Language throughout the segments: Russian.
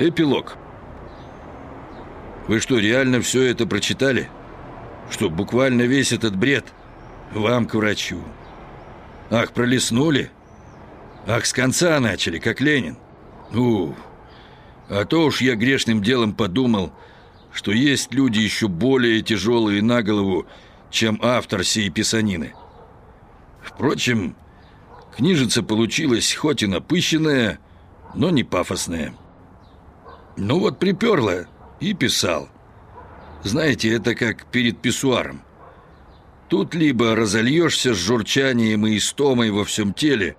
Эпилог. Вы что, реально все это прочитали? Что, буквально весь этот бред? Вам к врачу. Ах, пролеснули? Ах, с конца начали, как Ленин. У, а то уж я грешным делом подумал, что есть люди еще более тяжелые на голову, чем автор сей писанины. Впрочем, книжица получилась хоть и напыщенная, но не пафосная. Ну вот приперла и писал. Знаете, это как перед писсуаром. Тут либо разольешься с журчанием и истомой во всем теле,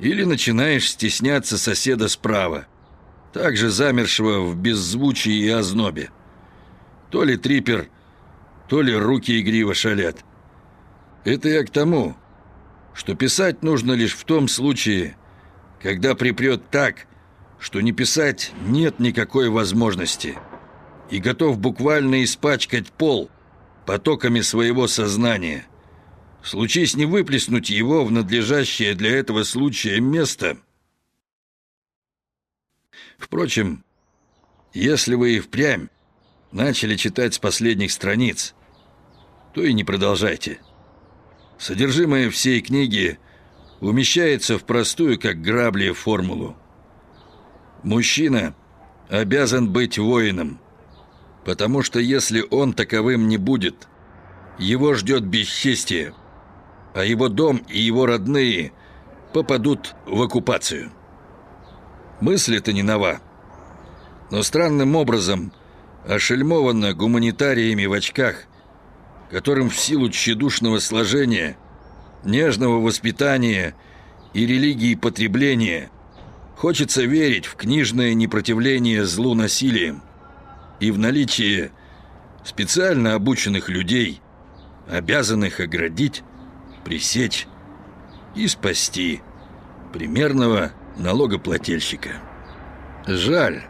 или начинаешь стесняться соседа справа, также замершего в беззвучии и ознобе. То ли трипер, то ли руки игриво шалят. Это я к тому, что писать нужно лишь в том случае, когда припрет так, что не писать нет никакой возможности, и готов буквально испачкать пол потоками своего сознания. Случись не выплеснуть его в надлежащее для этого случая место. Впрочем, если вы и впрямь начали читать с последних страниц, то и не продолжайте. Содержимое всей книги умещается в простую, как грабли, формулу. Мужчина обязан быть воином, потому что если он таковым не будет, его ждет бесчестие, а его дом и его родные попадут в оккупацию. Мысль-то не нова, но странным образом ошельмована гуманитариями в очках которым в силу тщедушного сложения, нежного воспитания и религии потребления хочется верить в книжное непротивление злу насилием и в наличие специально обученных людей, обязанных оградить, пресечь и спасти примерного налогоплательщика. Жаль,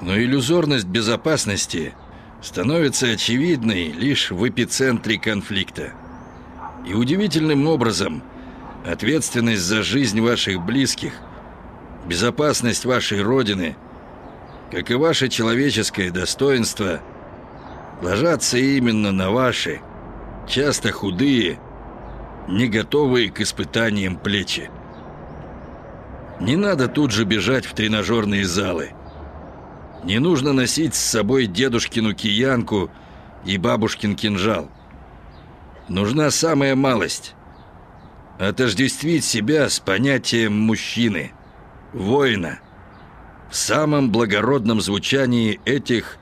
но иллюзорность безопасности – становится очевидной лишь в эпицентре конфликта. И удивительным образом ответственность за жизнь ваших близких, безопасность вашей Родины, как и ваше человеческое достоинство, ложатся именно на ваши, часто худые, не готовые к испытаниям плечи. Не надо тут же бежать в тренажерные залы – не нужно носить с собой дедушкину киянку и бабушкин кинжал. Нужна самая малость. Отождествить себя с понятием мужчины, воина, в самом благородном звучании этих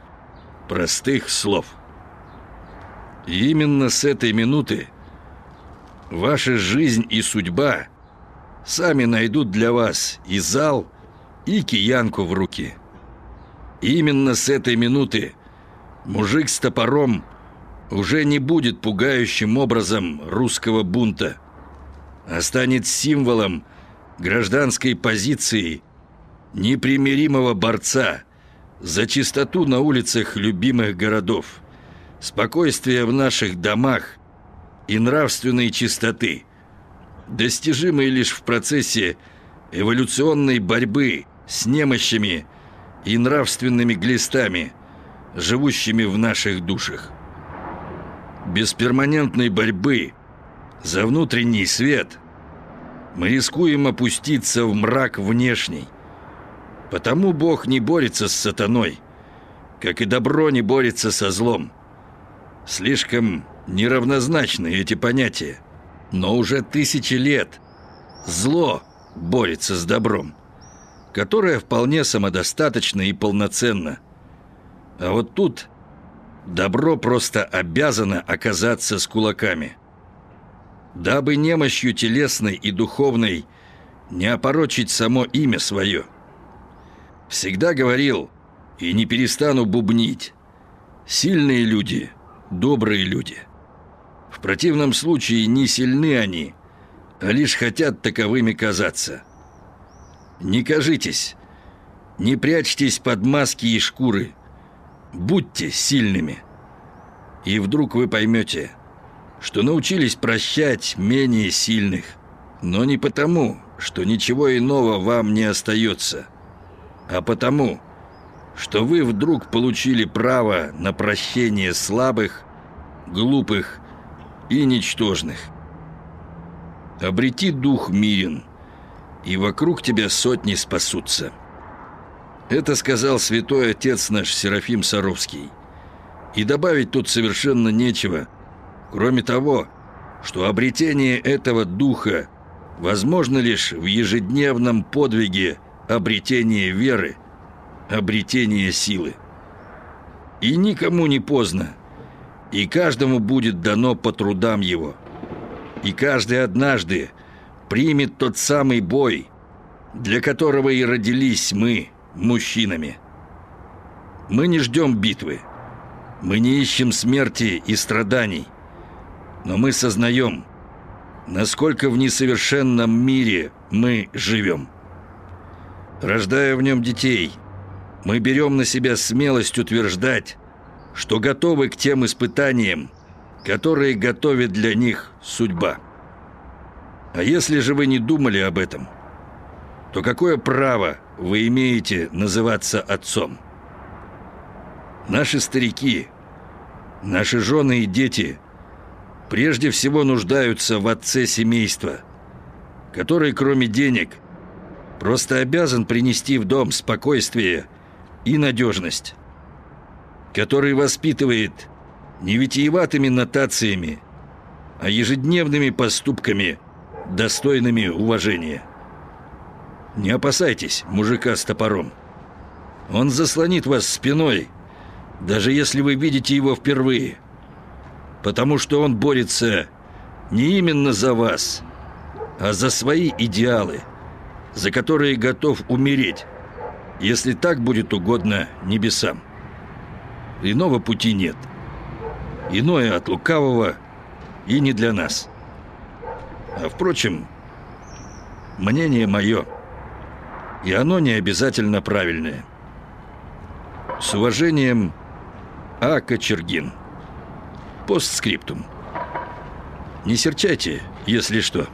простых слов. И именно с этой минуты ваша жизнь и судьба сами найдут для вас и зал, и киянку в руки – именно с этой минуты мужик с топором уже не будет пугающим образом русского бунта, а станет символом гражданской позиции непримиримого борца за чистоту на улицах любимых городов, спокойствие в наших домах и нравственной чистоты, достижимые лишь в процессе эволюционной борьбы с немощами и нравственными глистами, живущими в наших душах. Без перманентной борьбы за внутренний свет мы рискуем опуститься в мрак внешний. Потому Бог не борется с сатаной, как и добро не борется со злом. Слишком неравнозначны эти понятия. Но уже тысячи лет зло борется с добром которая вполне самодостаточна и полноценна. А вот тут добро просто обязано оказаться с кулаками. Дабы немощью телесной и духовной не опорочить само имя свое. Всегда говорил и не перестану бубнить. Сильные люди, добрые люди. В противном случае не сильны они, а лишь хотят таковыми казаться. Не кажитесь, не прячьтесь под маски и шкуры. Будьте сильными. И вдруг вы поймете, что научились прощать менее сильных, но не потому, что ничего иного вам не остается, а потому, что вы вдруг получили право на прощение слабых, глупых и ничтожных. Обрети дух мирен, и вокруг тебя сотни спасутся. Это сказал святой отец наш Серафим Саровский. И добавить тут совершенно нечего, кроме того, что обретение этого духа возможно лишь в ежедневном подвиге обретения веры, обретения силы. И никому не поздно, и каждому будет дано по трудам его. И каждый однажды примет тот самый бой, для которого и родились мы, мужчинами. Мы не ждем битвы, мы не ищем смерти и страданий, но мы сознаем, насколько в несовершенном мире мы живем. Рождая в нем детей, мы берем на себя смелость утверждать, что готовы к тем испытаниям, которые готовит для них судьба. А если же вы не думали об этом, то какое право вы имеете называться отцом? Наши старики, наши жены и дети прежде всего нуждаются в отце семейства, который, кроме денег, просто обязан принести в дом спокойствие и надежность, который воспитывает не витиеватыми нотациями, а ежедневными поступками, достойными уважения. Не опасайтесь мужика с топором. Он заслонит вас спиной, даже если вы видите его впервые – потому что он борется не именно за вас, а за свои идеалы, за которые готов умереть, если так будет угодно небесам. Иного пути нет. Иное от лукавого и не для нас. А впрочем, мнение мое, и оно не обязательно правильное. С уважением, А. Кочергин. Постскриптум. Не серчайте, если что.